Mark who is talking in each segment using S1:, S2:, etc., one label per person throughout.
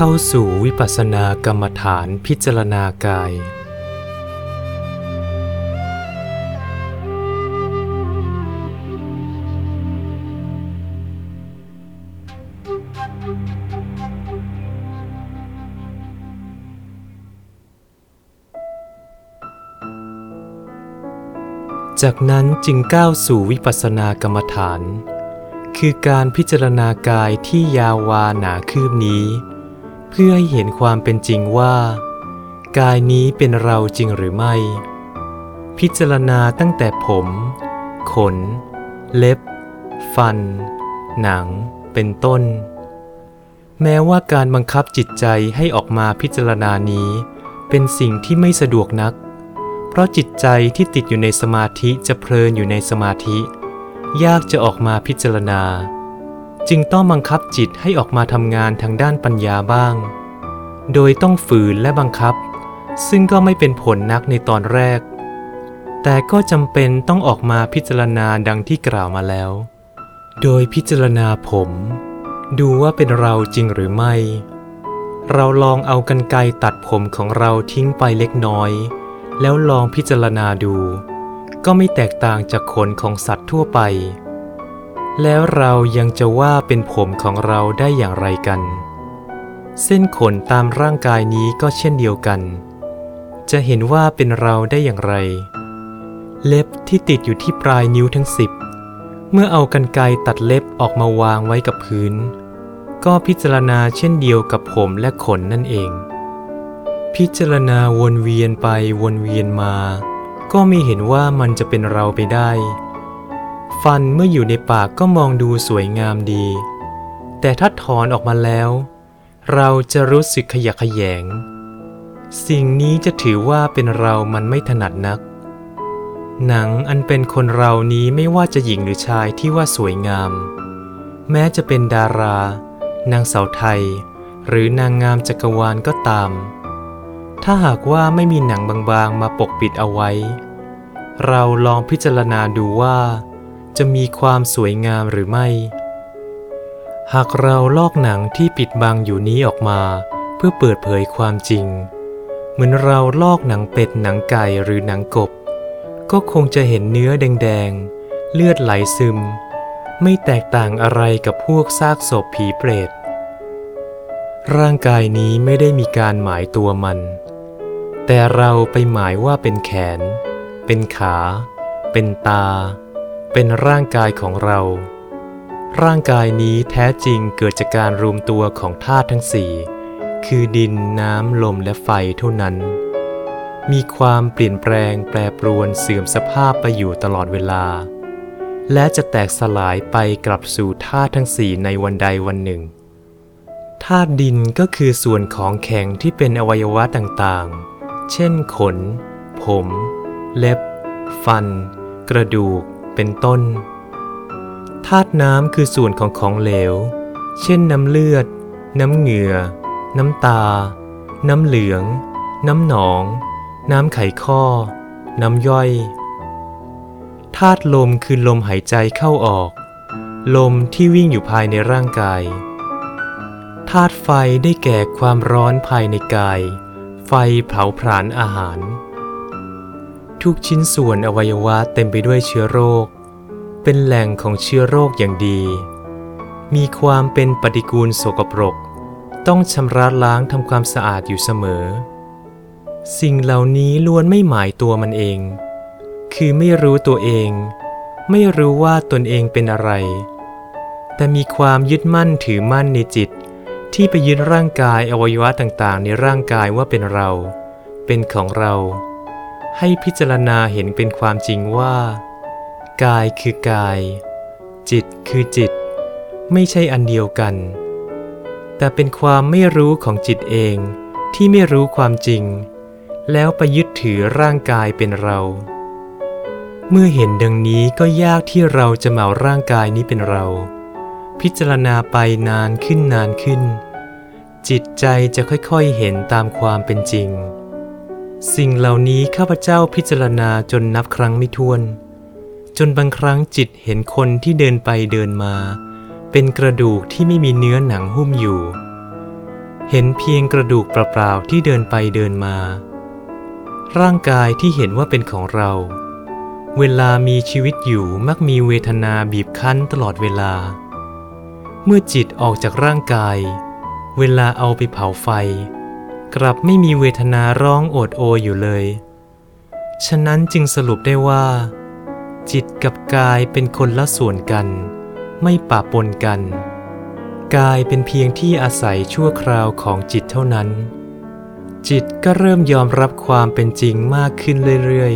S1: เข้าสู่วิปัสสนากรรมฐานพิจารณากาย จากนั้นจึงก้าวสู่วิปัสสนากรรมฐาน คือการพิจารณากายที่ยาววาหนาคืบนี้ เพื่อให้เห็นความเป็นจริงว่า กายนี้เป็นเราจริงหรือไม่ พิจารณาตั้งแต่ผม ขน เล็บ ฟัน หนัง เป็นต้น แม้ว่าการบังคับจิตใจให้ออกมาพิจารณานี้ เป็นสิ่งที่ไม่สะดวกนัก เพราะจิตใจที่ติดอยู่ในสมาธิจะเพลินอยู่ในสมาธิ ยากจะออกมาพิจารณา จึงต้องบังคับจิตให้ออกมาทำงานทางด้านปัญญาบ้าง โดยต้องฝืนและบังคับ ซึ่งก็ไม่เป็นผลนักในตอนแรก แต่ก็จำเป็นต้องออกมาพิจารณาดังที่กล่าวมาแล้ว โดยพิจารณาผม ดูว่าเป็นเราจริงหรือไม่ เราลองเอากันไกตัดผมของเราทิ้งไปเล็กน้อย แล้วลองพิจารณาดู ก็ไม่แตกต่างจากขนของสัตว์ทั่วไป แล้วเรายังจะว่าเป็นผมของเราได้อย่างไรกัน เส้นขนตามร่างกายนี้ก็เช่นเดียวกัน จะเห็นว่าเป็นเราได้อย่างไร เล็บที่ติดอยู่ที่ปลายนิ้วทั้งสิบเมื่อเอากันไกรตัดเล็บออกมาวางไว้กับพื้น ก็พิจารณาเช่นเดียวกับผมและขนนั่นเอง พิจารณาวนเวียนไปวนเวียนมา ก็ไม่เห็นว่ามันจะเป็นเราไปได้ ฟันเมื่ออยู่ในปากก็มองดูสวยงามดี แต่ถ้าถอนออกมาแล้ว เราจะรู้สึกขยะแขยง สิ่งนี้จะถือว่าเป็นเรามันไม่ถนัดนัก หนังอันเป็นคนเรานี้ไม่ว่าจะหญิงหรือชายที่ว่าสวยงาม แม้จะเป็นดารา นางสาวไทย หรือนางงามจักรวาลก็ตาม ถ้าหากว่าไม่มีหนังบางๆมาปกปิดเอาไว้ เราลองพิจารณาดูว่า จะมีความสวยงามหรือไม่ หากเราลอกหนังที่ปิดบังอยู่นี้ออกมา เพื่อเปิดเผยความจริง เหมือนเราลอกหนังเป็ดหนังไก่หรือหนังกบ ก็คงจะเห็นเนื้อแดงๆ เลือดไหลซึม ไม่แตกต่างอะไรกับพวกซากศพผีเปรตร่างกายนี้ไม่ได้มีการหมายตัวมัน แต่เราไปหมายว่าเป็นแขน เป็นขา เป็นตา เป็นร่างกายของเรา ร่างกายนี้แท้จริงเกิดจากการรวมตัวของธาตุทั้งสี่คือดินน้ำลมและไฟเท่านั้น มีความเปลี่ยนแปลงแปรปรวนเสื่อมสภาพไปอยู่ตลอดเวลา และจะแตกสลายไปกลับสู่ธาตุทั้งสี่ในวันใดวันหนึ่งธาตุดินก็คือส่วนของแข็งที่เป็นอวัยวะต่างๆ เช่นขน ผม เล็บ ฟัน กระดูก เป็นต้น ธาตุน้ำคือส่วนของของเหลว เช่นน้ำเลือด น้ำเหงื่อ น้ำตา น้ำเหลือง น้ำหนอง น้ำไขข้อ น้ำย่อย ธาตุลมคือลมหายใจเข้าออก ลมที่วิ่งอยู่ภายในร่างกาย ธาตุไฟได้แก่ความร้อนภายในกาย ไฟเผาผลาญอาหาร ทุกชิ้นส่วนอวัยวะเต็มไปด้วยเชื้อโรค เป็นแหล่งของเชื้อโรคอย่างดี มีความเป็นปฏิกูลโสกปรก ต้องชำระล้างทำความสะอาดอยู่เสมอ สิ่งเหล่านี้ล้วนไม่หมายตัวมันเอง คือไม่รู้ตัวเอง ไม่รู้ว่าตนเองเป็นอะไร แต่มีความยึดมั่นถือมั่นในจิต ที่ไปยึดร่างกายอวัยวะต่างๆ ในร่างกายว่าเป็นเรา เป็นของเรา ให้พิจารณาเห็นเป็นความจริงว่า กายคือกาย จิตคือจิต ไม่ใช่อันเดียวกัน แต่เป็นความไม่รู้ของจิตเองที่ไม่รู้ความจริง แล้วไปยึดถือร่างกายเป็นเรา เมื่อเห็นดังนี้ก็ยากที่เราจะเหมาร่างกายนี้เป็นเรา พิจารณาไปนานขึ้นนานขึ้น จิตใจจะค่อยๆเห็นตามความเป็นจริง สิ่งเหล่านี้ข้าพเจ้าพิจารณาจนนับครั้งไม่ถ้วน จนบางครั้งจิตเห็นคนที่เดินไปเดินมา เป็นกระดูกที่ไม่มีเนื้อหนังหุ้มอยู่ เห็นเพียงกระดูกเปล่าๆที่เดินไปเดินมา ร่างกายที่เห็นว่าเป็นของเรา เวลามีชีวิตอยู่มักมีเวทนาบีบคั้นตลอดเวลา เมื่อจิตออกจากร่างกาย เวลาเอาไปเผาไฟ กลับไม่มีเวทนาร้องโอดโออยู่เลย ฉะนั้นจึงสรุปได้ว่า จิตกับกายเป็นคนละส่วนกัน ไม่ปะปนกัน กายเป็นเพียงที่อาศัยชั่วคราวของจิตเท่านั้น จิตก็เริ่มยอมรับความเป็นจริงมากขึ้นเรื่อย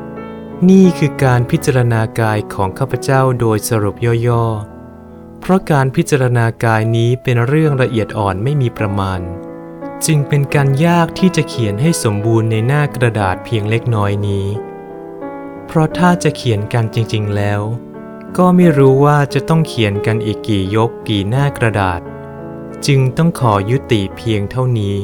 S1: ๆ นี่คือการพิจารณากายของข้าพเจ้าโดยสรุปย่อๆ เพราะการพิจารณากายนี้เป็นเรื่องละเอียดอ่อนไม่มีประมาณ จึงเป็นการยากที่จะเขียนให้สมบูรณ์ในหน้ากระดาษเพียงเล็กน้อยนี้ เพราะถ้าจะเขียนกันจริงๆแล้ว ก็ไม่รู้ว่าจะต้องเขียนกันอีกกี่ยกกี่หน้ากระดาษ จึงต้องขอยุติเพียงเท่านี้